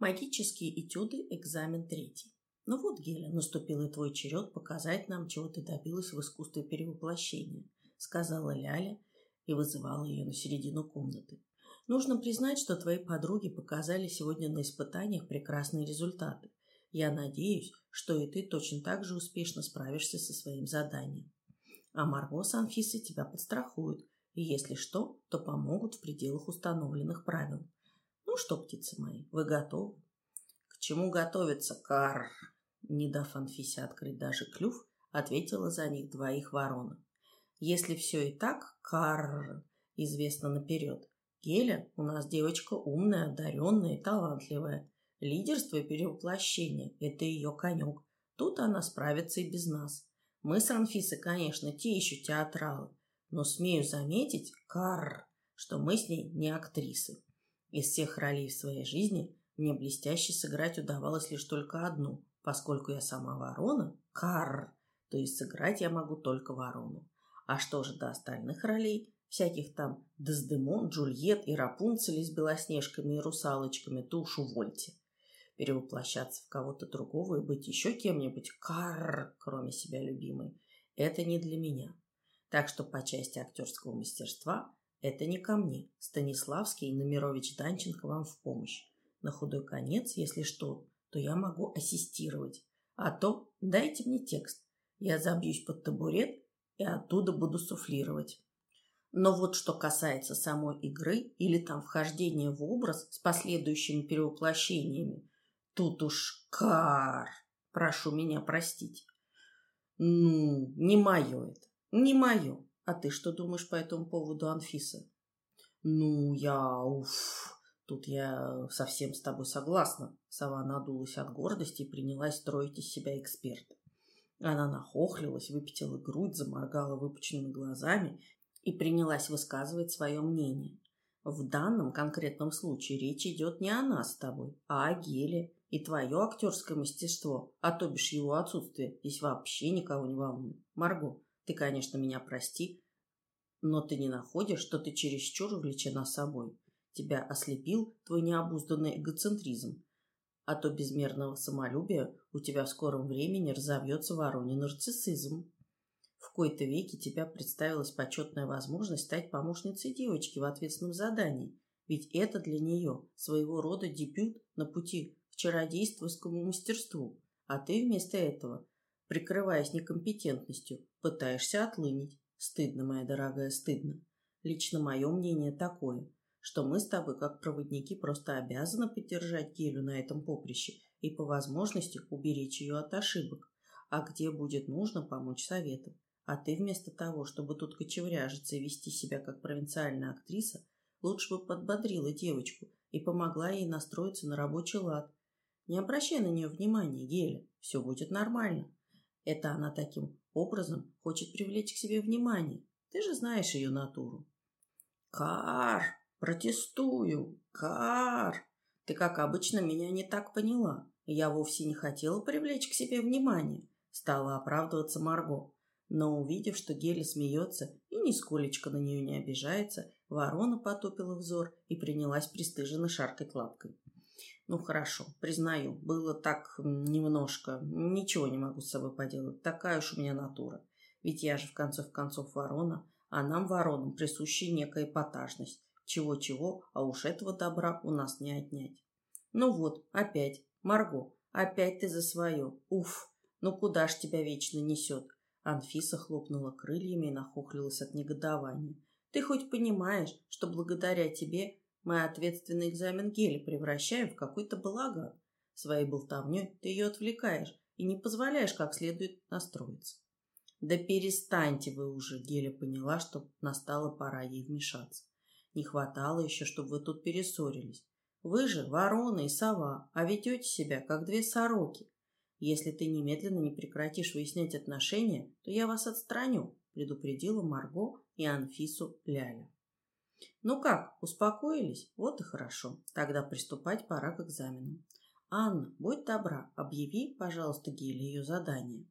Магические этюды, экзамен третий. Ну вот, Геля, наступил и твой черед показать нам, чего ты добилась в искусстве перевоплощения, сказала Ляля и вызывала ее на середину комнаты. Нужно признать, что твои подруги показали сегодня на испытаниях прекрасные результаты. Я надеюсь, что и ты точно так же успешно справишься со своим заданием. А Марго с Анфисой тебя подстрахуют, и если что, то помогут в пределах установленных правил. Ну что, птицы мои, вы готовы? К чему готовиться, Кар? Не дав Анфисе открыть даже клюв, ответила за них двоих ворона. Если все и так, Кар, известно наперед. Геля у нас девочка умная, одаренная и талантливая. Лидерство и перевоплощение – это ее конек. Тут она справится и без нас. Мы с Анфисой, конечно, те еще театралы, но смею заметить, Карр, что мы с ней не актрисы. Из всех ролей в своей жизни мне блестяще сыграть удавалось лишь только одну, поскольку я сама ворона, Карр, то есть сыграть я могу только ворону. А что же до остальных ролей, всяких там Дездемон, Джульет и Рапунцели с белоснежками и русалочками, то уж увольте перевоплощаться в кого-то другого и быть еще кем-нибудь, кар, кроме себя любимой, это не для меня. Так что по части актерского мастерства это не ко мне. Станиславский и Номерович Данченко вам в помощь. На худой конец, если что, то я могу ассистировать. А то дайте мне текст. Я забьюсь под табурет и оттуда буду суфлировать. Но вот что касается самой игры или там вхождения в образ с последующими перевоплощениями, Тут уж кар. Прошу меня простить. Ну, не мое это. Не мое. А ты что думаешь по этому поводу, Анфиса? Ну, я, уф, тут я совсем с тобой согласна. Сова надулась от гордости и принялась строить из себя эксперта. Она нахохлилась, выпятила грудь, заморгала выпученными глазами и принялась высказывать свое мнение. В данном конкретном случае речь идет не о нас с тобой, а о Геле, и твое актерское мастерство, а то бишь его отсутствие, здесь вообще никого не волнует. Марго, ты, конечно, меня прости, но ты не находишь, что ты чересчур увлечена собой. Тебя ослепил твой необузданный эгоцентризм. А то безмерного самолюбия у тебя в скором времени разовьется вороний нарциссизм. В кои-то веке тебя представилась почетная возможность стать помощницей девочки в ответственном задании, ведь это для нее своего рода дебют на пути чародействовскому мастерству, а ты вместо этого, прикрываясь некомпетентностью, пытаешься отлынить. Стыдно, моя дорогая, стыдно. Лично мое мнение такое, что мы с тобой, как проводники, просто обязаны поддержать Гелю на этом поприще и по возможности уберечь ее от ошибок, а где будет нужно помочь советом. А ты вместо того, чтобы тут кочевряжиться и вести себя как провинциальная актриса, лучше бы подбодрила девочку и помогла ей настроиться на рабочий лад, не обращай на нее внимания, Геля, все будет нормально. Это она таким образом хочет привлечь к себе внимание. Ты же знаешь ее натуру. Кар, протестую, Кар. Ты, как обычно, меня не так поняла. Я вовсе не хотела привлечь к себе внимание. Стала оправдываться Марго. Но увидев, что Геля смеется и нисколечко на нее не обижается, ворона потупила взор и принялась пристыженно шаркать лапкой. Ну хорошо, признаю, было так немножко. Ничего не могу с собой поделать. Такая уж у меня натура. Ведь я же в конце концов ворона, а нам, воронам, присуща некая эпатажность. Чего-чего, а уж этого добра у нас не отнять. Ну вот, опять. Марго, опять ты за свое. Уф, ну куда ж тебя вечно несет? Анфиса хлопнула крыльями и нахохлилась от негодования. Ты хоть понимаешь, что благодаря тебе мы ответственный экзамен Гели превращаем в какой-то балаган. Своей болтовней ты ее отвлекаешь и не позволяешь как следует настроиться. Да перестаньте вы уже, Геля поняла, что настала пора ей вмешаться. Не хватало еще, чтобы вы тут перессорились. Вы же ворона и сова, а ведете себя, как две сороки. Если ты немедленно не прекратишь выяснять отношения, то я вас отстраню, предупредила Марго и Анфису Ляля. Ну как, успокоились? Вот и хорошо. Тогда приступать пора к экзамену. Анна, будь добра, объяви, пожалуйста, Геле ее задание.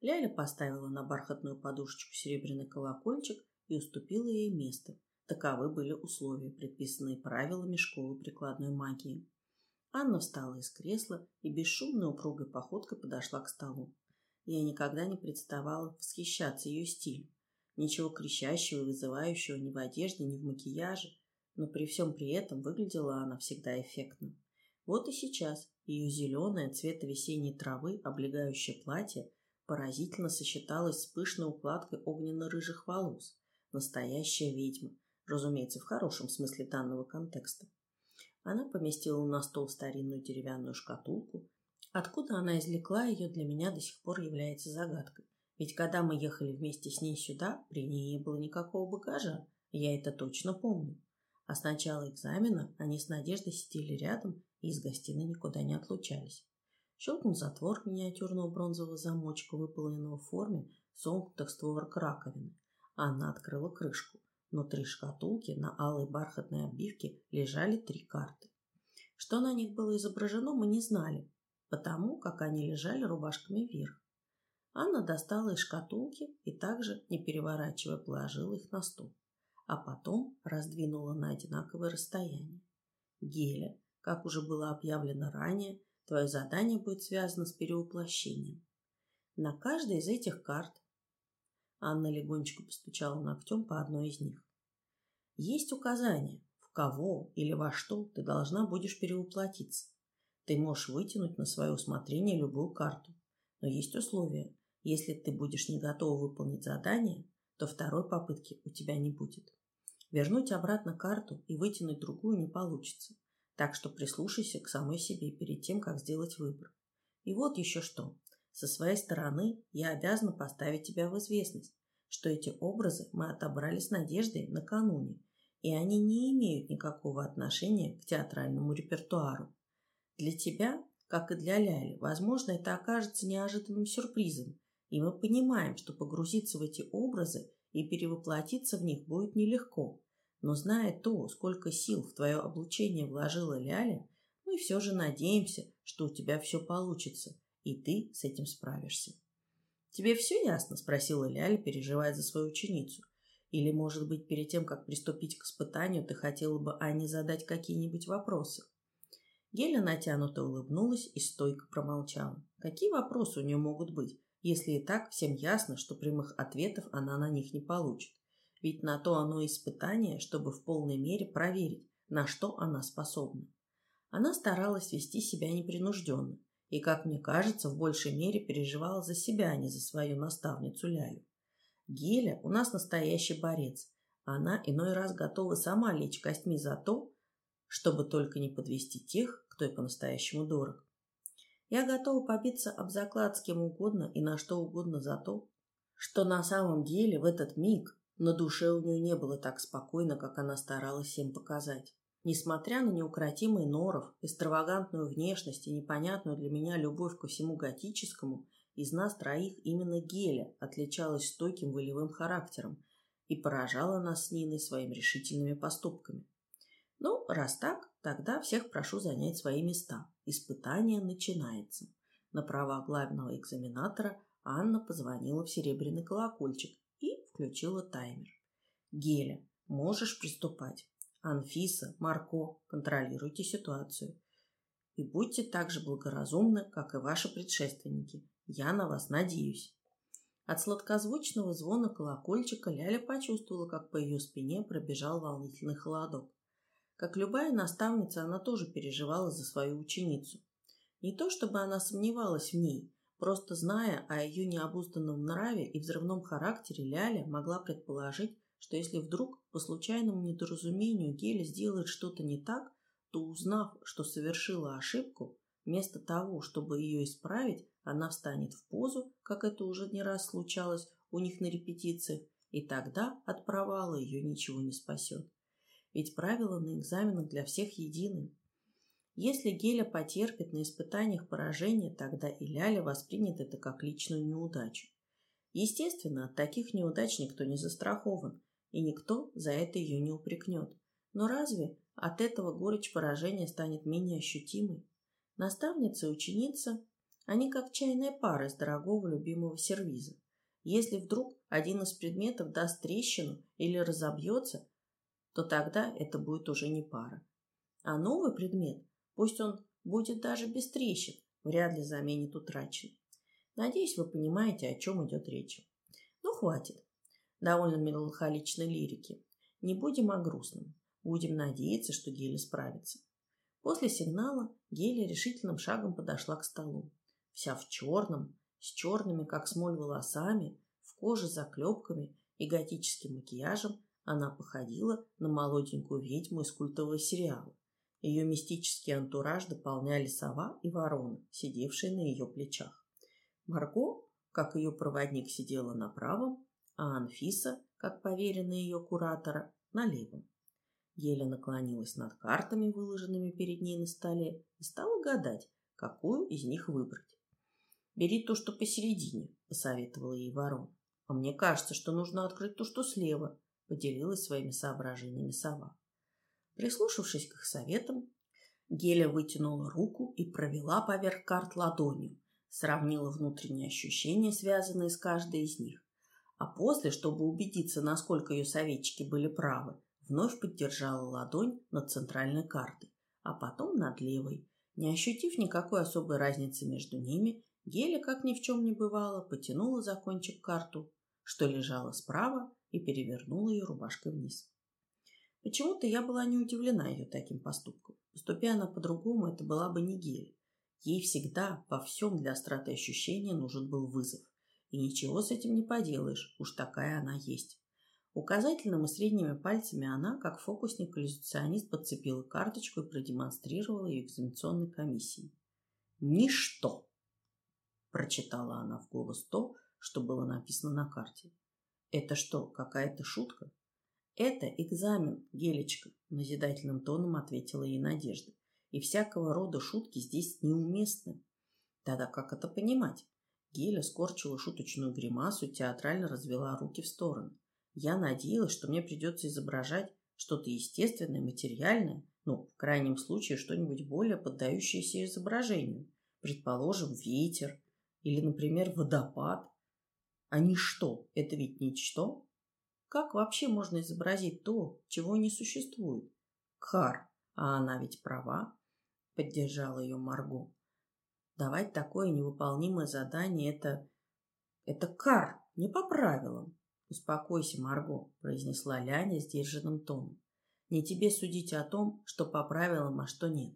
Ляля поставила на бархатную подушечку серебряный колокольчик и уступила ей место. Таковы были условия, предписанные правилами школы прикладной магии. Анна встала из кресла и бесшумной упругой походкой подошла к столу. Я никогда не представала восхищаться ее стилем. Ничего кричащего и вызывающего ни в одежде, ни в макияже, но при всем при этом выглядела она всегда эффектно. Вот и сейчас ее зеленое цвета весенней травы облегающее платье поразительно сочеталось с пышной укладкой огненно-рыжих волос. Настоящая ведьма, разумеется, в хорошем смысле данного контекста. Она поместила на стол старинную деревянную шкатулку. Откуда она извлекла ее, для меня до сих пор является загадкой. Ведь когда мы ехали вместе с ней сюда, при ней не было никакого багажа. Я это точно помню. А с начала экзамена они с Надеждой сидели рядом и из гостиной никуда не отлучались. Щелкнул затвор миниатюрного бронзового замочка, выполненного в форме сомкнутых створок раковины. Анна открыла крышку. Внутри шкатулки на алой бархатной обивке лежали три карты. Что на них было изображено, мы не знали, потому как они лежали рубашками вверх. Анна достала из шкатулки и также, не переворачивая, положила их на стол, а потом раздвинула на одинаковое расстояние. Геля, как уже было объявлено ранее, твое задание будет связано с перевоплощением. На каждой из этих карт Анна легонечко постучала ногтем по одной из них. Есть указание, в кого или во что ты должна будешь перевоплотиться. Ты можешь вытянуть на свое усмотрение любую карту. Но есть условия. Если ты будешь не готова выполнить задание, то второй попытки у тебя не будет. Вернуть обратно карту и вытянуть другую не получится. Так что прислушайся к самой себе перед тем, как сделать выбор. И вот еще что. Со своей стороны я обязана поставить тебя в известность, что эти образы мы отобрали с Надеждой накануне, и они не имеют никакого отношения к театральному репертуару. Для тебя, как и для Ляли, возможно, это окажется неожиданным сюрпризом, и мы понимаем, что погрузиться в эти образы и перевоплотиться в них будет нелегко. Но зная то, сколько сил в твое облучение вложила Ляля, мы все же надеемся, что у тебя все получится, и ты с этим справишься. «Тебе все ясно?» – спросила Ляля, переживая за свою ученицу. «Или, может быть, перед тем, как приступить к испытанию, ты хотела бы Ане задать какие-нибудь вопросы?» Геля натянуто улыбнулась и стойко промолчала. Какие вопросы у нее могут быть, если и так всем ясно, что прямых ответов она на них не получит? Ведь на то оно испытание, чтобы в полной мере проверить, на что она способна. Она старалась вести себя непринужденно, и, как мне кажется, в большей мере переживала за себя, а не за свою наставницу Лялю. Геля у нас настоящий борец. Она иной раз готова сама лечь костьми за то, чтобы только не подвести тех, кто ей по-настоящему дорог. Я готова побиться об заклад с кем угодно и на что угодно за то, что на самом деле в этот миг на душе у нее не было так спокойно, как она старалась всем показать. Несмотря на неукротимый норов, экстравагантную внешность и непонятную для меня любовь ко всему готическому, из нас троих именно Геля отличалась стойким волевым характером и поражала нас с Ниной своими решительными поступками. Ну, раз так, тогда всех прошу занять свои места. Испытание начинается. На права главного экзаменатора Анна позвонила в серебряный колокольчик и включила таймер. Геля, можешь приступать. Анфиса, Марко, контролируйте ситуацию. И будьте так же благоразумны, как и ваши предшественники. Я на вас надеюсь. От сладкозвучного звона колокольчика Ляля почувствовала, как по ее спине пробежал волнительный холодок. Как любая наставница, она тоже переживала за свою ученицу. Не то чтобы она сомневалась в ней, просто зная о ее необузданном нраве и взрывном характере, Ляля могла предположить, что если вдруг по случайному недоразумению Геля сделает что-то не так, то узнав, что совершила ошибку, вместо того, чтобы ее исправить, она встанет в позу, как это уже не раз случалось у них на репетициях, и тогда от провала ее ничего не спасет. Ведь правила на экзаменах для всех едины. Если Геля потерпит на испытаниях поражение, тогда и Ляля воспринят это как личную неудачу. Естественно, от таких неудач никто не застрахован, и никто за это ее не упрекнет. Но разве от этого горечь поражения станет менее ощутимой? Наставница и ученица, они как чайная пара из дорогого любимого сервиза. Если вдруг один из предметов даст трещину или разобьется, то тогда это будет уже не пара. А новый предмет, пусть он будет даже без трещин, вряд ли заменит утраченный. Надеюсь, вы понимаете, о чем идет речь. Ну, хватит. Довольно меланхоличной лирики. Не будем о грустном. Будем надеяться, что Геля справится. После сигнала Геля решительным шагом подошла к столу. Вся в черном, с черными, как смоль, волосами, в коже заклепками и готическим макияжем, она походила на молоденькую ведьму из культового сериала. Ее мистический антураж дополняли сова и ворона, сидевшие на ее плечах. Марго, как ее проводник, сидела на правом, а Анфиса, как поверенная ее куратора, на левом. Геля наклонилась над картами, выложенными перед ней на столе, и стала гадать, какую из них выбрать. «Бери то, что посередине», — посоветовала ей ворон. «А мне кажется, что нужно открыть то, что слева», — поделилась своими соображениями сова. Прислушавшись к их советам, Геля вытянула руку и провела поверх карт ладонью, сравнила внутренние ощущения, связанные с каждой из них. А после, чтобы убедиться, насколько ее советчики были правы, вновь поддержала ладонь над центральной картой, а потом над левой. Не ощутив никакой особой разницы между ними, Геля, как ни в чем не бывало, потянула за кончик карту, что лежала справа, и перевернула ее рубашкой вниз. Почему-то я была не удивлена ее таким поступком. Поступя она по-другому, это была бы не гель. Ей всегда, во всем для остроты ощущения нужен был вызов. И ничего с этим не поделаешь, уж такая она есть. Указательным и средними пальцами она, как фокусник-иллюзионист, подцепила карточку и продемонстрировала ее экзаменационной комиссии. «Ничто!» – прочитала она в голос то, что было написано на карте. «Это что, какая-то шутка?» «Это экзамен, Гелечка», – назидательным тоном ответила ей Надежда. «И всякого рода шутки здесь неуместны». «Тогда как это понимать?» Геля скорчила шуточную гримасу, театрально развела руки в стороны. Я надеялась, что мне придется изображать что-то естественное, материальное, ну, в крайнем случае, что-нибудь более поддающееся изображению. Предположим, ветер или, например, водопад. А ничто – это ведь ничто. Как вообще можно изобразить то, чего не существует? Кар, а она ведь права, поддержала ее Марго. Давать такое невыполнимое задание – это... Это кар, не по правилам. «Успокойся, Марго», – произнесла Ляня сдержанным тоном. «Не тебе судить о том, что по правилам, а что нет.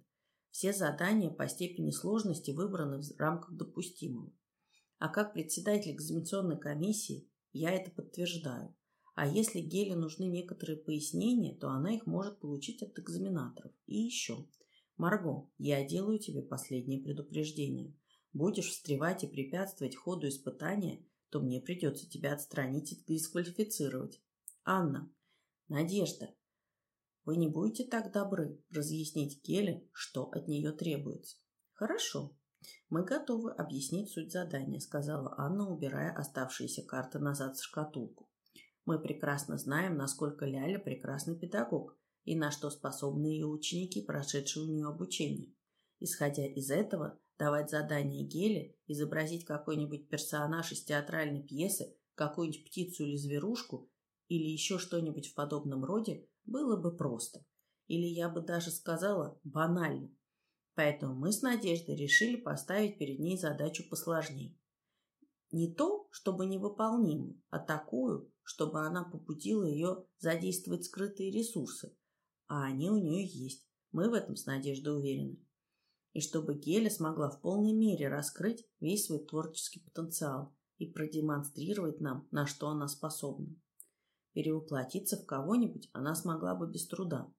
Все задания по степени сложности выбраны в рамках допустимого. А как председатель экзаменационной комиссии я это подтверждаю. А если Геле нужны некоторые пояснения, то она их может получить от экзаменаторов. И еще. Марго, я делаю тебе последнее предупреждение. Будешь встревать и препятствовать ходу испытания, то мне придется тебя отстранить и дисквалифицировать. Анна, Надежда, вы не будете так добры разъяснить Келе, что от нее требуется? Хорошо. Мы готовы объяснить суть задания, сказала Анна, убирая оставшиеся карты назад в шкатулку. Мы прекрасно знаем, насколько Ляля прекрасный педагог и на что способны ее ученики, прошедшие у нее обучение. Исходя из этого, давать задание Геле, изобразить какой-нибудь персонаж из театральной пьесы, какую-нибудь птицу или зверушку, или еще что-нибудь в подобном роде, было бы просто. Или я бы даже сказала банально. Поэтому мы с Надеждой решили поставить перед ней задачу посложнее. Не то, чтобы невыполнимую, а такую, чтобы она побудила ее задействовать скрытые ресурсы. А они у нее есть. Мы в этом с Надеждой уверены и чтобы Геля смогла в полной мере раскрыть весь свой творческий потенциал и продемонстрировать нам, на что она способна. Перевоплотиться в кого-нибудь она смогла бы без труда,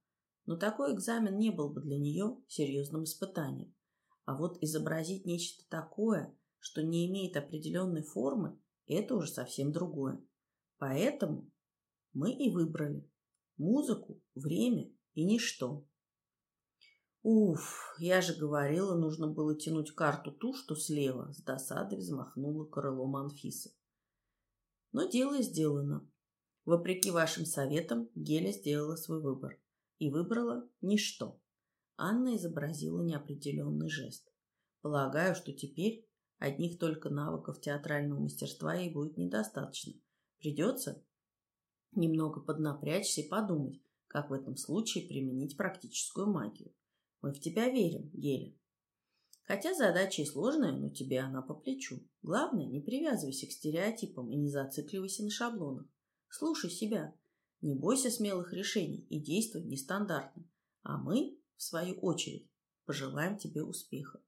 но такой экзамен не был бы для нее серьезным испытанием. А вот изобразить нечто такое, что не имеет определенной формы, это уже совсем другое. Поэтому мы и выбрали музыку, время и ничто. Уф, я же говорила, нужно было тянуть карту ту, что слева, с досадой взмахнула крылом Анфиса. Но дело сделано. Вопреки вашим советам, Геля сделала свой выбор. И выбрала ничто. Анна изобразила неопределенный жест. Полагаю, что теперь одних только навыков театрального мастерства ей будет недостаточно. Придется немного поднапрячься и подумать, как в этом случае применить практическую магию. Мы в тебя верим, Геля. Хотя задача и сложная, но тебе она по плечу. Главное, не привязывайся к стереотипам и не зацикливайся на шаблонах. Слушай себя. Не бойся смелых решений и действуй нестандартно. А мы, в свою очередь, пожелаем тебе успеха.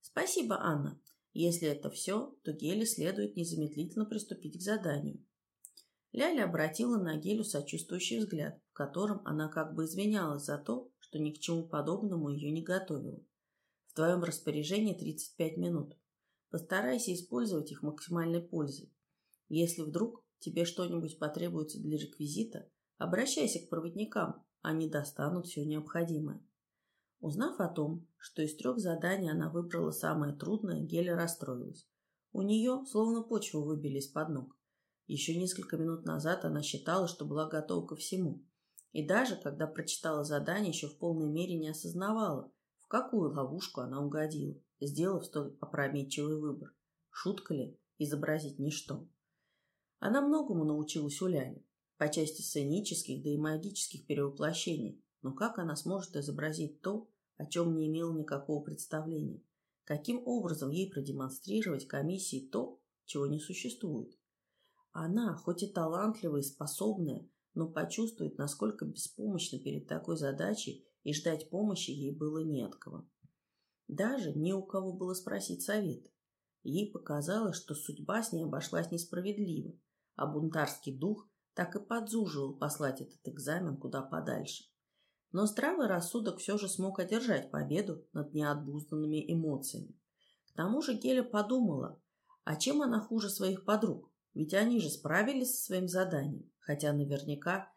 Спасибо, Анна. Если это все, то Геле следует незамедлительно приступить к заданию. Ляля обратила на Гелю сочувствующий взгляд, в котором она как бы извинялась за то, что ни к чему подобному ее не готовила твоем распоряжении 35 минут. Постарайся использовать их максимальной пользой. Если вдруг тебе что-нибудь потребуется для реквизита, обращайся к проводникам, они достанут все необходимое. Узнав о том, что из трех заданий она выбрала самое трудное, Геля расстроилась. У нее словно почву выбили из-под ног. Еще несколько минут назад она считала, что была готова ко всему. И даже, когда прочитала задание, еще в полной мере не осознавала, в какую ловушку она угодила, сделав столь опрометчивый выбор? Шутка ли изобразить ничто? Она многому научилась у Ляли, по части сценических, да и магических перевоплощений, но как она сможет изобразить то, о чем не имела никакого представления? Каким образом ей продемонстрировать комиссии то, чего не существует? Она, хоть и талантливая и способная, но почувствует, насколько беспомощна перед такой задачей и ждать помощи ей было не от кого. Даже не у кого было спросить совета. Ей показалось, что судьба с ней обошлась несправедливо, а бунтарский дух так и подзуживал послать этот экзамен куда подальше. Но здравый рассудок все же смог одержать победу над неотбузданными эмоциями. К тому же Геля подумала, а чем она хуже своих подруг? Ведь они же справились со своим заданием, хотя наверняка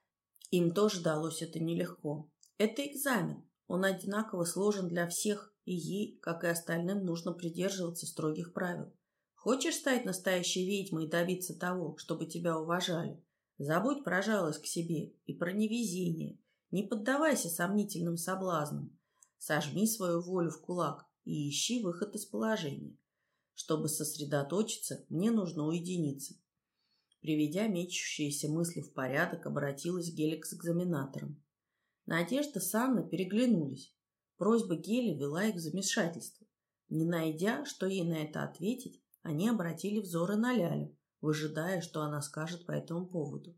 им тоже далось это нелегко. Это экзамен. Он одинаково сложен для всех, и ей, как и остальным, нужно придерживаться строгих правил. Хочешь стать настоящей ведьмой и добиться того, чтобы тебя уважали? Забудь про жалость к себе и про невезение. Не поддавайся сомнительным соблазнам. Сожми свою волю в кулак и ищи выход из положения. Чтобы сосредоточиться, мне нужно уединиться. Приведя мечущиеся мысли в порядок, обратилась Гелик к экзаменаторам. Надежда с Анной переглянулись. Просьба Гели вела их в замешательство. Не найдя, что ей на это ответить, они обратили взоры на Лялю, выжидая, что она скажет по этому поводу.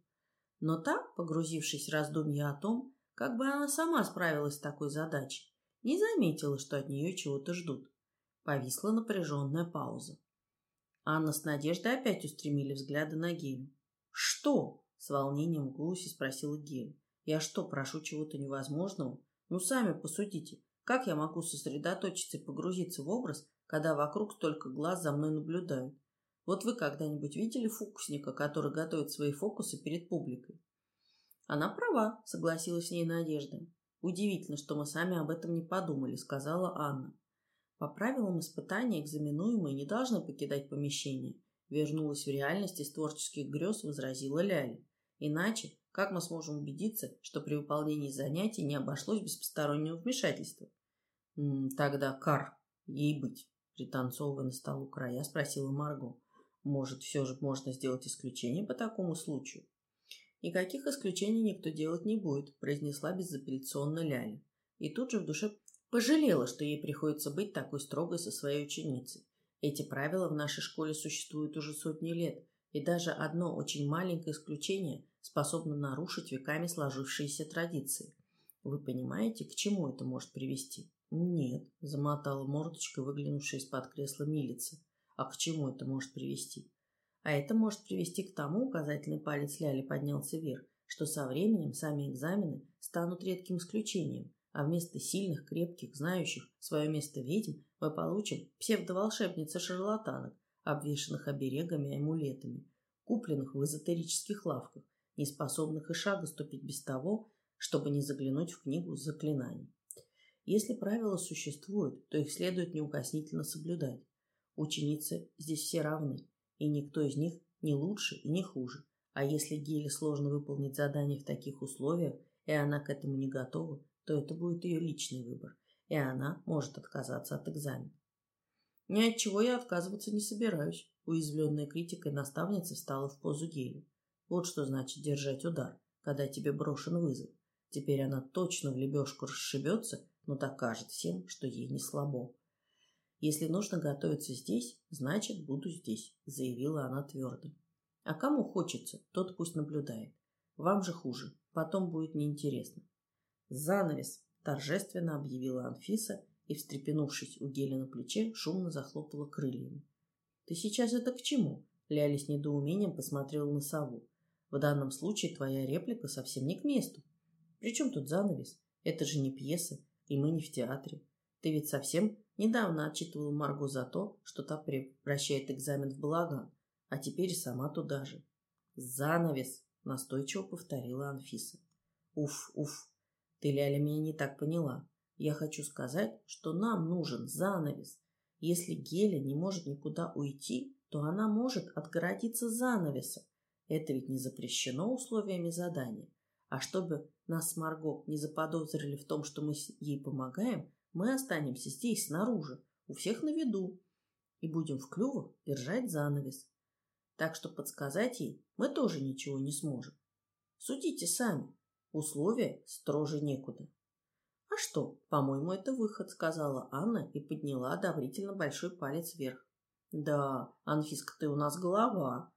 Но та, погрузившись в раздумья о том, как бы она сама справилась с такой задачей, не заметила, что от нее чего-то ждут. Повисла напряженная пауза. Анна с Надеждой опять устремили взгляды на Гелю. «Что?» — с волнением в голосе спросила Геля. Я что, прошу чего-то невозможного? Ну, сами посудите, как я могу сосредоточиться и погрузиться в образ, когда вокруг столько глаз за мной наблюдают? Вот вы когда-нибудь видели фокусника, который готовит свои фокусы перед публикой? Она права, согласилась с ней Надежда. Удивительно, что мы сами об этом не подумали, сказала Анна. По правилам испытания экзаменуемые не должны покидать помещение. Вернулась в реальность из творческих грез, возразила Ляля. Иначе как мы сможем убедиться, что при выполнении занятий не обошлось без постороннего вмешательства? Тогда кар, ей быть, пританцовывая на столу края, спросила Марго. Может, все же можно сделать исключение по такому случаю? Никаких исключений никто делать не будет, произнесла безапелляционно Ляля. И тут же в душе пожалела, что ей приходится быть такой строгой со своей ученицей. Эти правила в нашей школе существуют уже сотни лет, и даже одно очень маленькое исключение способно нарушить веками сложившиеся традиции. Вы понимаете, к чему это может привести? Нет, замотала мордочкой выглянувшая из-под кресла милица. А к чему это может привести? А это может привести к тому, указательный палец Ляли поднялся вверх, что со временем сами экзамены станут редким исключением, а вместо сильных, крепких, знающих свое место ведьм мы получим псевдоволшебницы-шарлатанок, обвешанных оберегами и амулетами, купленных в эзотерических лавках, не способных и шага ступить без того, чтобы не заглянуть в книгу заклинаний. Если правила существуют, то их следует неукоснительно соблюдать. Ученицы здесь все равны, и никто из них не лучше и не хуже. А если Геле сложно выполнить задание в таких условиях, и она к этому не готова, то это будет ее личный выбор, и она может отказаться от экзамена. Ни от чего я отказываться не собираюсь. Уязвленная критикой наставница встала в позу Гели. Вот что значит держать удар, когда тебе брошен вызов. Теперь она точно в лебешку расшибется, но докажет всем, что ей не слабо. Если нужно готовиться здесь, значит, буду здесь, заявила она твердо. А кому хочется, тот пусть наблюдает. Вам же хуже, потом будет неинтересно. Занавес, торжественно объявила Анфиса и, встрепенувшись у Гели на плече, шумно захлопала крыльями. Ты сейчас это к чему? Ляли с недоумением посмотрела на сову. В данном случае твоя реплика совсем не к месту. Причем тут занавес? Это же не пьеса, и мы не в театре. Ты ведь совсем недавно отчитывала Марго за то, что та превращает экзамен в балаган, а теперь сама туда же. «Занавес!» — настойчиво повторила Анфиса. «Уф, уф, ты, Ляля, меня не так поняла. Я хочу сказать, что нам нужен занавес. Если Геля не может никуда уйти, то она может отгородиться занавесом. Это ведь не запрещено условиями задания. А чтобы нас с Марго не заподозрили в том, что мы ей помогаем, мы останемся здесь, снаружи, у всех на виду, и будем в клювах держать занавес. Так что подсказать ей мы тоже ничего не сможем. Судите сами, условия строже некуда. «А что, по-моему, это выход», — сказала Анна и подняла одобрительно большой палец вверх. «Да, Анфиска, ты у нас голова».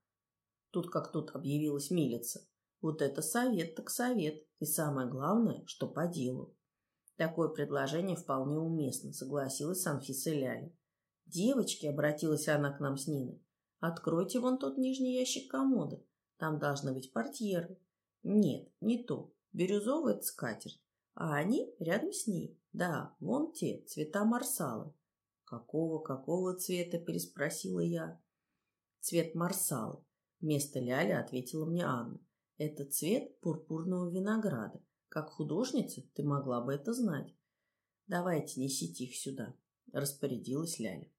Тут как тут объявилась милица. Вот это совет так совет, и самое главное, что по делу. Такое предложение вполне уместно, согласилась Анфиса Ляля. «Девочки», — обратилась она к нам с Ниной, — «откройте вон тот нижний ящик комода. Там должны быть портьеры». «Нет, не то. Бирюзовая скатерть. А они рядом с ней. Да, вон те, цвета марсала». «Какого, какого цвета?» — переспросила я. «Цвет марсала», — вместо Ляли ответила мне Анна. «Это цвет пурпурного винограда. Как художница ты могла бы это знать. Давайте несите их сюда, распорядилась Ляля.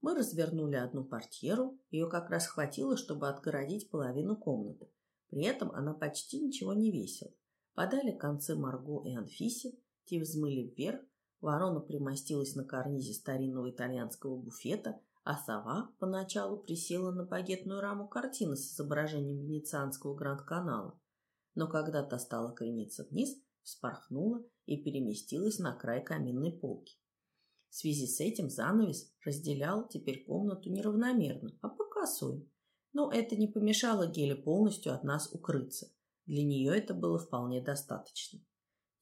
Мы развернули одну портьеру, ее как раз хватило, чтобы отгородить половину комнаты. При этом она почти ничего не весила. Подали концы Марго и Анфисе, те взмыли вверх, ворона примостилась на карнизе старинного итальянского буфета, а сова поначалу присела на багетную раму картины с изображением венецианского гранд-канала но когда та стала крениться вниз, вспорхнула и переместилась на край каминной полки. В связи с этим занавес разделял теперь комнату неравномерно, а по косой. Но это не помешало Геле полностью от нас укрыться. Для нее это было вполне достаточно.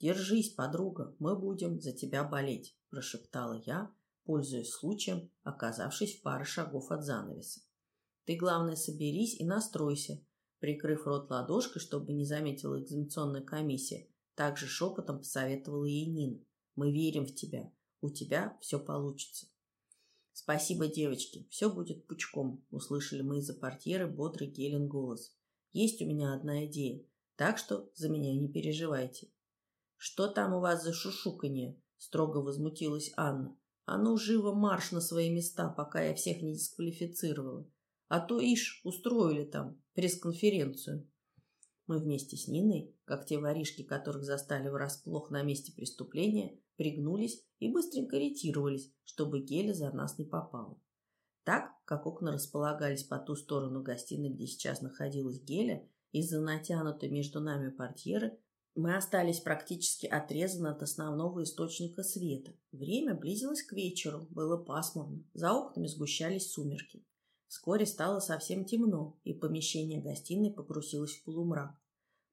«Держись, подруга, мы будем за тебя болеть», – прошептала я, пользуясь случаем, оказавшись в паре шагов от занавеса. «Ты, главное, соберись и настройся, Прикрыв рот ладошкой, чтобы не заметила экзаменационная комиссия, также шепотом посоветовала ей Нина. «Мы верим в тебя. У тебя все получится». «Спасибо, девочки. Все будет пучком», — услышали мы из-за портьеры бодрый Гелен голос. «Есть у меня одна идея, так что за меня не переживайте». «Что там у вас за шушуканье?» — строго возмутилась Анна. «А ну, живо марш на свои места, пока я всех не дисквалифицировала. А то, ишь, устроили там пресс-конференцию. Мы вместе с Ниной, как те воришки, которых застали врасплох на месте преступления, пригнулись и быстренько ретировались, чтобы Геля за нас не попала. Так, как окна располагались по ту сторону гостиной, где сейчас находилась Геля, из-за натянутой между нами портьеры, мы остались практически отрезаны от основного источника света. Время близилось к вечеру, было пасмурно, за окнами сгущались сумерки. Вскоре стало совсем темно, и помещение гостиной погрузилось в полумрак.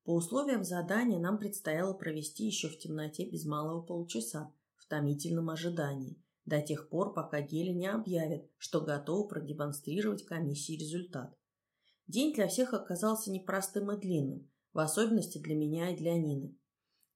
По условиям задания нам предстояло провести еще в темноте без малого полчаса, в томительном ожидании, до тех пор, пока Геля не объявит, что готова продемонстрировать комиссии результат. День для всех оказался непростым и длинным, в особенности для меня и для Нины.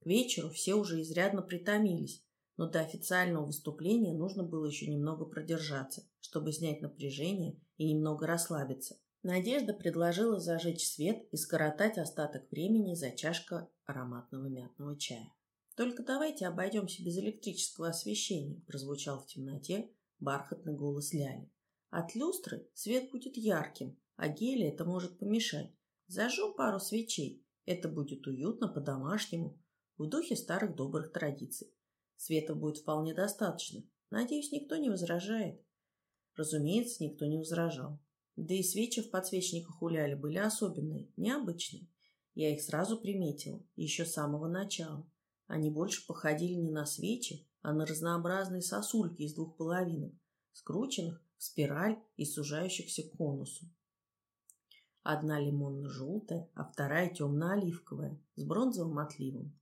К вечеру все уже изрядно притомились, но до официального выступления нужно было еще немного продержаться, чтобы снять напряжение и немного расслабиться. Надежда предложила зажечь свет и скоротать остаток времени за чашкой ароматного мятного чая. «Только давайте обойдемся без электрического освещения», – прозвучал в темноте бархатный голос Ляли. «От люстры свет будет ярким, а гелия это может помешать. Зажжем пару свечей. Это будет уютно, по-домашнему, в духе старых добрых традиций. Света будет вполне достаточно. Надеюсь, никто не возражает. Разумеется, никто не возражал. Да и свечи в подсвечниках у Ляли были особенные, необычные. Я их сразу приметила, еще с самого начала. Они больше походили не на свечи, а на разнообразные сосульки из двух половинок, скрученных в спираль и сужающихся к конусу. Одна лимонно-желтая, а вторая темно-оливковая, с бронзовым отливом.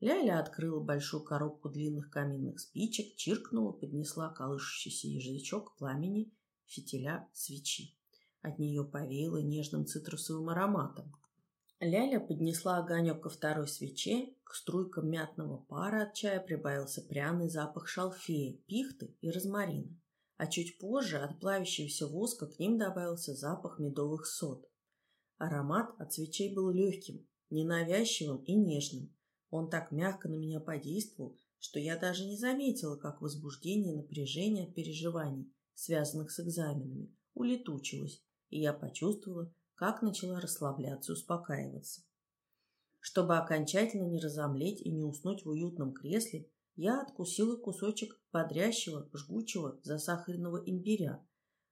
Ляля открыла большую коробку длинных каминных спичек, чиркнула, поднесла колышущийся язычок пламени фитиля свечи. От нее повеяло нежным цитрусовым ароматом. Ляля поднесла огонек ко второй свече, к струйкам мятного пара от чая прибавился пряный запах шалфея, пихты и розмарина а чуть позже от плавящегося воска к ним добавился запах медовых сод. Аромат от свечей был легким, ненавязчивым и нежным. Он так мягко на меня подействовал, что я даже не заметила, как возбуждение и напряжение от переживаний, связанных с экзаменами, улетучилось, и я почувствовала, как начала расслабляться и успокаиваться. Чтобы окончательно не разомлеть и не уснуть в уютном кресле, я откусила кусочек бодрящего, жгучего, засахаренного имбиря,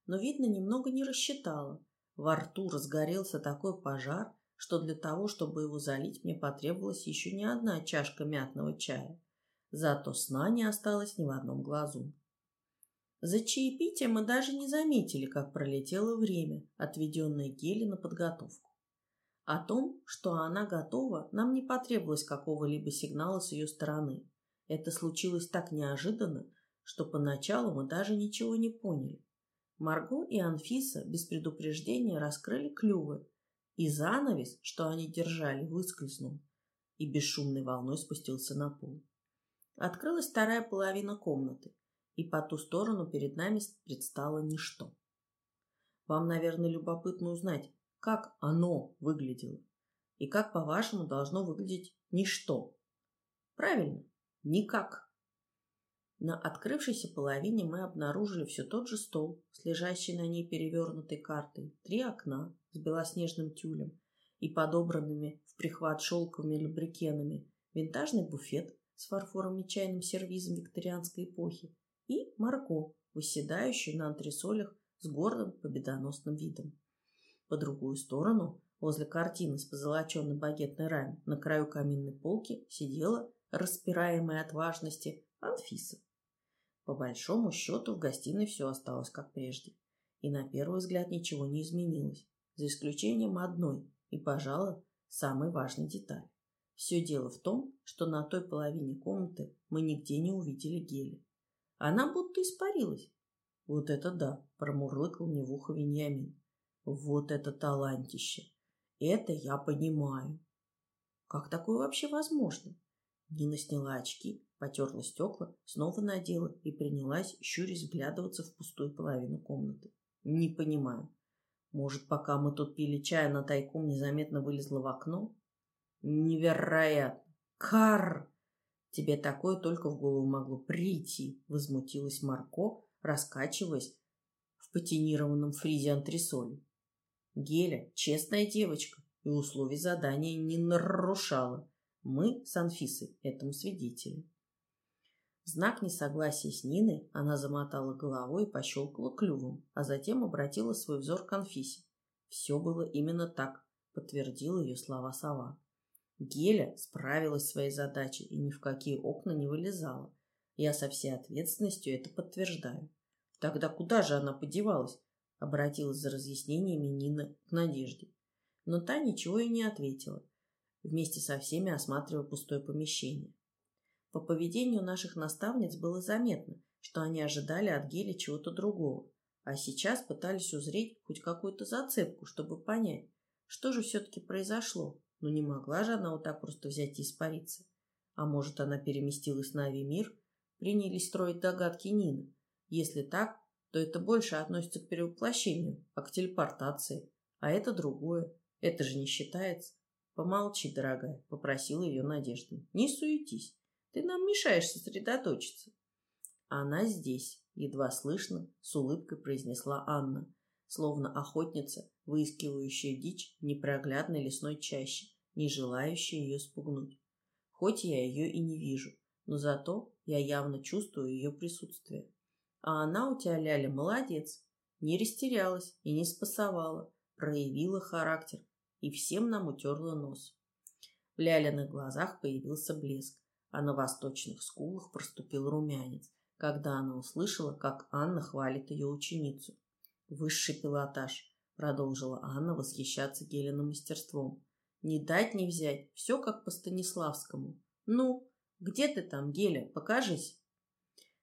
но, видно, немного не рассчитала. Во рту разгорелся такой пожар, что для того, чтобы его залить, мне потребовалась еще не одна чашка мятного чая. Зато сна не осталось ни в одном глазу. За чаепитием мы даже не заметили, как пролетело время, отведенное Геле на подготовку. О том, что она готова, нам не потребовалось какого-либо сигнала с ее стороны. Это случилось так неожиданно, что поначалу мы даже ничего не поняли. Марго и Анфиса без предупреждения раскрыли клювы, и занавес, что они держали, выскользнул и бесшумной волной спустился на пол. Открылась вторая половина комнаты, и по ту сторону перед нами предстало ничто. Вам, наверное, любопытно узнать, как оно выглядело, и как, по-вашему, должно выглядеть ничто. Правильно, Никак. На открывшейся половине мы обнаружили все тот же стол с лежащей на ней перевернутой картой, три окна с белоснежным тюлем и подобранными в прихват шелковыми любрикенами, винтажный буфет с фарфором и чайным сервизом викторианской эпохи и Марко, выседающий на антресолях с гордым победоносным видом. По другую сторону, возле картины с позолоченной багетной раме, на краю каминной полки сидела распираемая от важности, Анфиса. По большому счету в гостиной все осталось как прежде, и на первый взгляд ничего не изменилось, за исключением одной и, пожалуй, самой важной детали. Все дело в том, что на той половине комнаты мы нигде не увидели Гели. Она будто испарилась. Вот это да, промурлыкал мне в ухо Вениамин. Вот это талантище. Это я понимаю. Как такое вообще возможно? Нина сняла очки, потерла стекла, снова надела и принялась, щурясь, вглядываться в пустую половину комнаты. Не понимаю. Может, пока мы тут пили чай, она тайком незаметно вылезла в окно? Невероятно! Кар! Тебе такое только в голову могло прийти, возмутилась Марко, раскачиваясь в патинированном фризе антресоли. Геля честная девочка и условий задания не нарушала. Мы с Анфисой этому свидетели. В знак несогласия с Ниной она замотала головой и пощелкала клювом, а затем обратила свой взор к Анфисе. Все было именно так, подтвердила ее слова сова. Геля справилась своей задачей и ни в какие окна не вылезала. Я со всей ответственностью это подтверждаю. Тогда куда же она подевалась? Обратилась за разъяснениями Нина к Надежде. Но та ничего и не ответила вместе со всеми осматривая пустое помещение. По поведению наших наставниц было заметно, что они ожидали от Гели чего-то другого, а сейчас пытались узреть хоть какую-то зацепку, чтобы понять, что же все-таки произошло. Но не могла же она вот так просто взять и испариться. А может, она переместилась на Авимир? Принялись строить догадки Нины. Если так, то это больше относится к перевоплощению, а к телепортации. А это другое. Это же не считается. «Помолчи, дорогая», — попросила ее Надежда. «Не суетись. Ты нам мешаешь сосредоточиться». «Она здесь», — едва слышно, с улыбкой произнесла Анна, словно охотница, выискивающая дичь в непроглядной лесной чаще, не желающая ее спугнуть. Хоть я ее и не вижу, но зато я явно чувствую ее присутствие. А она у тебя, Ляля, молодец, не растерялась и не спасовала, проявила характер, и всем нам утерла нос. В Лялиных глазах появился блеск, а на восточных скулах проступил румянец, когда она услышала, как Анна хвалит ее ученицу. «Высший пилотаж», — продолжила Анна восхищаться Гелиным мастерством. «Не дать не взять, все как по Станиславскому. Ну, где ты там, Геля, покажись».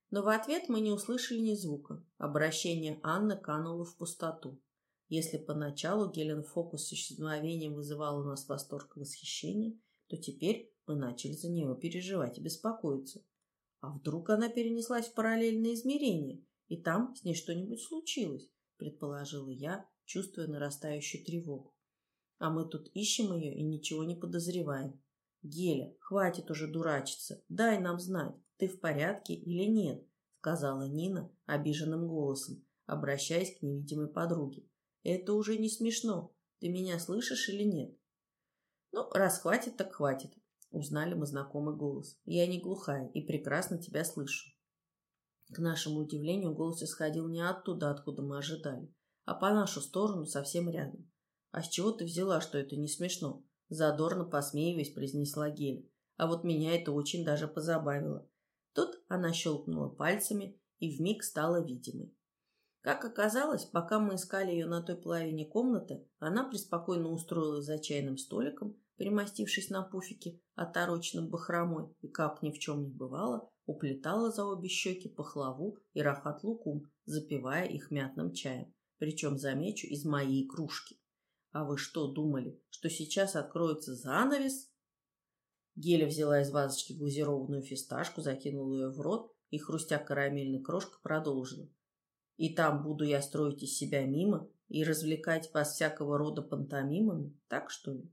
Но в ответ мы не услышали ни звука. Обращение Анны кануло в пустоту. Если поначалу Гелен фокус с исчезновением вызывал у нас восторг и восхищение, то теперь мы начали за нее переживать и беспокоиться. А вдруг она перенеслась в параллельное измерение, и там с ней что-нибудь случилось, предположила я, чувствуя нарастающую тревогу. А мы тут ищем ее и ничего не подозреваем. Геля, хватит уже дурачиться, дай нам знать, ты в порядке или нет, сказала Нина обиженным голосом, обращаясь к невидимой подруге. Это уже не смешно. Ты меня слышишь или нет? Ну, раз хватит, так хватит. Узнали мы знакомый голос. Я не глухая и прекрасно тебя слышу. К нашему удивлению, голос исходил не оттуда, откуда мы ожидали, а по нашу сторону совсем рядом. А с чего ты взяла, что это не смешно? Задорно посмеиваясь, произнесла Геля. А вот меня это очень даже позабавило. Тут она щелкнула пальцами и вмиг стала видимой. Как оказалось, пока мы искали ее на той половине комнаты, она преспокойно устроилась за чайным столиком, примостившись на пуфике, отороченном бахромой, и, как ни в чем не бывало, уплетала за обе щеки пахлаву и рахат-лукум, запивая их мятным чаем. Причем, замечу, из моей кружки. А вы что думали, что сейчас откроется занавес? Геля взяла из вазочки глазированную фисташку, закинула ее в рот и, хрустя карамельной крошкой, продолжила. И там буду я строить из себя мимо и развлекать вас всякого рода пантомимами, так что ли?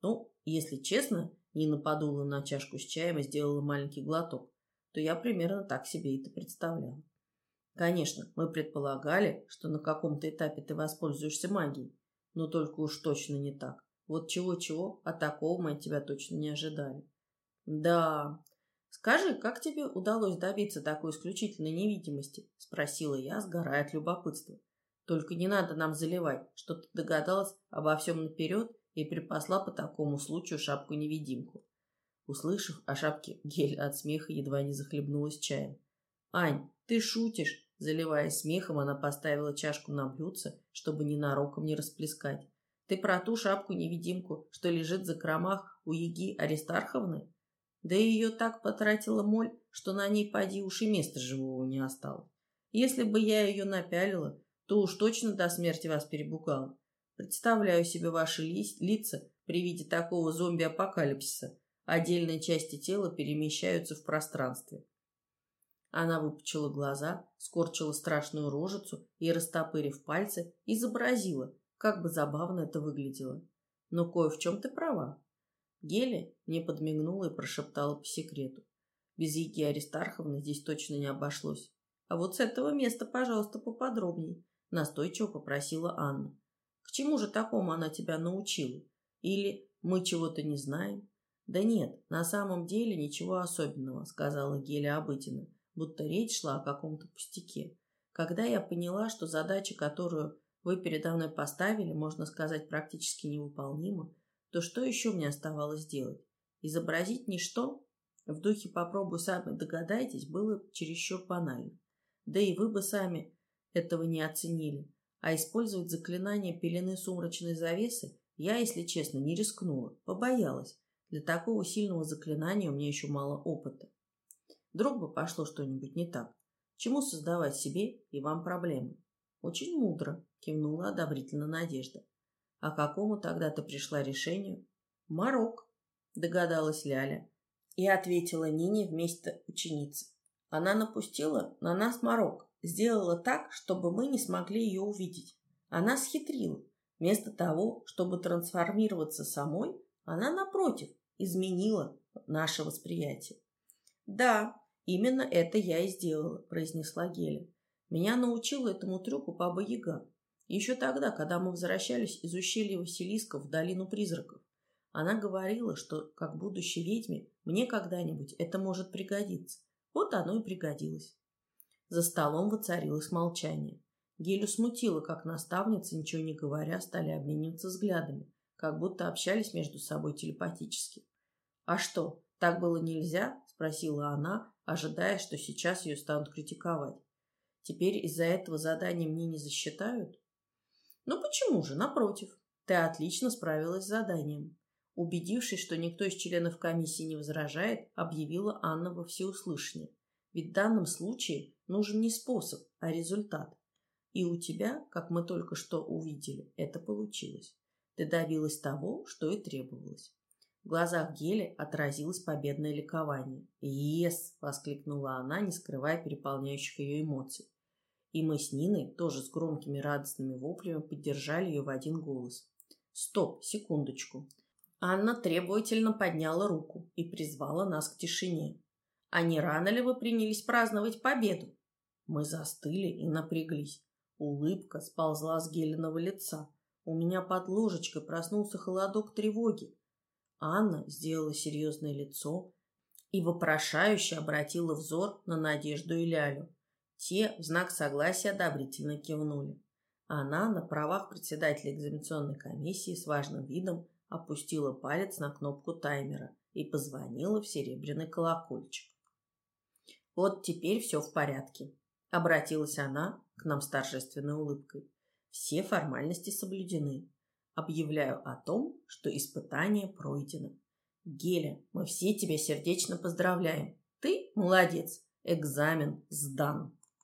Ну, если честно, Нина подула на чашку с чаем и сделала маленький глоток, то я примерно так себе это представляла. Конечно, мы предполагали, что на каком-то этапе ты воспользуешься магией, но только уж точно не так. Вот чего-чего, а такого мы от тебя точно не ожидали. Да, «Скажи, как тебе удалось добиться такой исключительной невидимости?» – спросила я, сгорая от любопытства. «Только не надо нам заливать, что ты догадалась обо всем наперед и припасла по такому случаю шапку-невидимку». Услышав о шапке, Гель от смеха едва не захлебнулась чаем. «Ань, ты шутишь?» Заливаясь смехом, она поставила чашку на блюдце, чтобы ненароком не расплескать. «Ты про ту шапку-невидимку, что лежит за кромах у Еги Аристарховны?» Да ее так потратила моль, что на ней поди уж и места живого не осталось. Если бы я ее напялила, то уж точно до смерти вас перебугала. Представляю себе ваши ли лица при виде такого зомби-апокалипсиса. Отдельные части тела перемещаются в пространстве. Она выпучила глаза, скорчила страшную рожицу и, растопырив пальцы, изобразила, как бы забавно это выглядело. Но кое в чем ты права. Геля мне подмигнула и прошептала по секрету. Без Яги Аристарховны здесь точно не обошлось. А вот с этого места, пожалуйста, поподробнее, настойчиво попросила Анна. К чему же такому она тебя научила? Или мы чего-то не знаем? Да нет, на самом деле ничего особенного, сказала Геля обыденно, будто речь шла о каком-то пустяке. Когда я поняла, что задача, которую вы передо мной поставили, можно сказать, практически невыполнима, то что еще мне оставалось делать? Изобразить ничто? В духе «попробуй сами догадайтесь» было чересчур банально. Да и вы бы сами этого не оценили. А использовать заклинание пелены сумрачной завесы я, если честно, не рискнула, побоялась. Для такого сильного заклинания у меня еще мало опыта. Вдруг бы пошло что-нибудь не так. Чему создавать себе и вам проблемы? Очень мудро, кивнула одобрительно Надежда. А какому тогда ты пришла решению? Марок, догадалась Ляля и ответила Нине вместо ученицы. Она напустила на нас морок, сделала так, чтобы мы не смогли ее увидеть. Она схитрила. Вместо того, чтобы трансформироваться самой, она, напротив, изменила наше восприятие. «Да, именно это я и сделала», – произнесла Геля. «Меня научила этому трюку Баба Яга. Еще тогда, когда мы возвращались из ущелья Василиска в долину призраков, она говорила, что, как будущей ведьме, мне когда-нибудь это может пригодиться. Вот оно и пригодилось. За столом воцарилось молчание. Гелю смутило, как наставницы, ничего не говоря, стали обмениваться взглядами, как будто общались между собой телепатически. «А что, так было нельзя?» – спросила она, ожидая, что сейчас ее станут критиковать. Теперь из-за этого задания мне не засчитают? Ну почему же, напротив, ты отлично справилась с заданием. Убедившись, что никто из членов комиссии не возражает, объявила Анна во всеуслышание. Ведь в данном случае нужен не способ, а результат. И у тебя, как мы только что увидели, это получилось. Ты добилась того, что и требовалось. В глазах Гели отразилось победное ликование. «Ес!» – воскликнула она, не скрывая переполняющих ее эмоций. И мы с Ниной тоже с громкими радостными воплями поддержали ее в один голос. «Стоп, секундочку!» Анна требовательно подняла руку и призвала нас к тишине. «А не рано ли вы принялись праздновать победу?» Мы застыли и напряглись. Улыбка сползла с Гелиного лица. У меня под ложечкой проснулся холодок тревоги. Анна сделала серьезное лицо и вопрошающе обратила взор на Надежду и Лялю. Те в знак согласия одобрительно кивнули. Она на правах председателя экзаменационной комиссии с важным видом опустила палец на кнопку таймера и позвонила в серебряный колокольчик. «Вот теперь все в порядке», — обратилась она к нам с торжественной улыбкой. «Все формальности соблюдены. Объявляю о том, что испытание пройдено. Геля, мы все тебя сердечно поздравляем. Ты молодец. Экзамен сдан».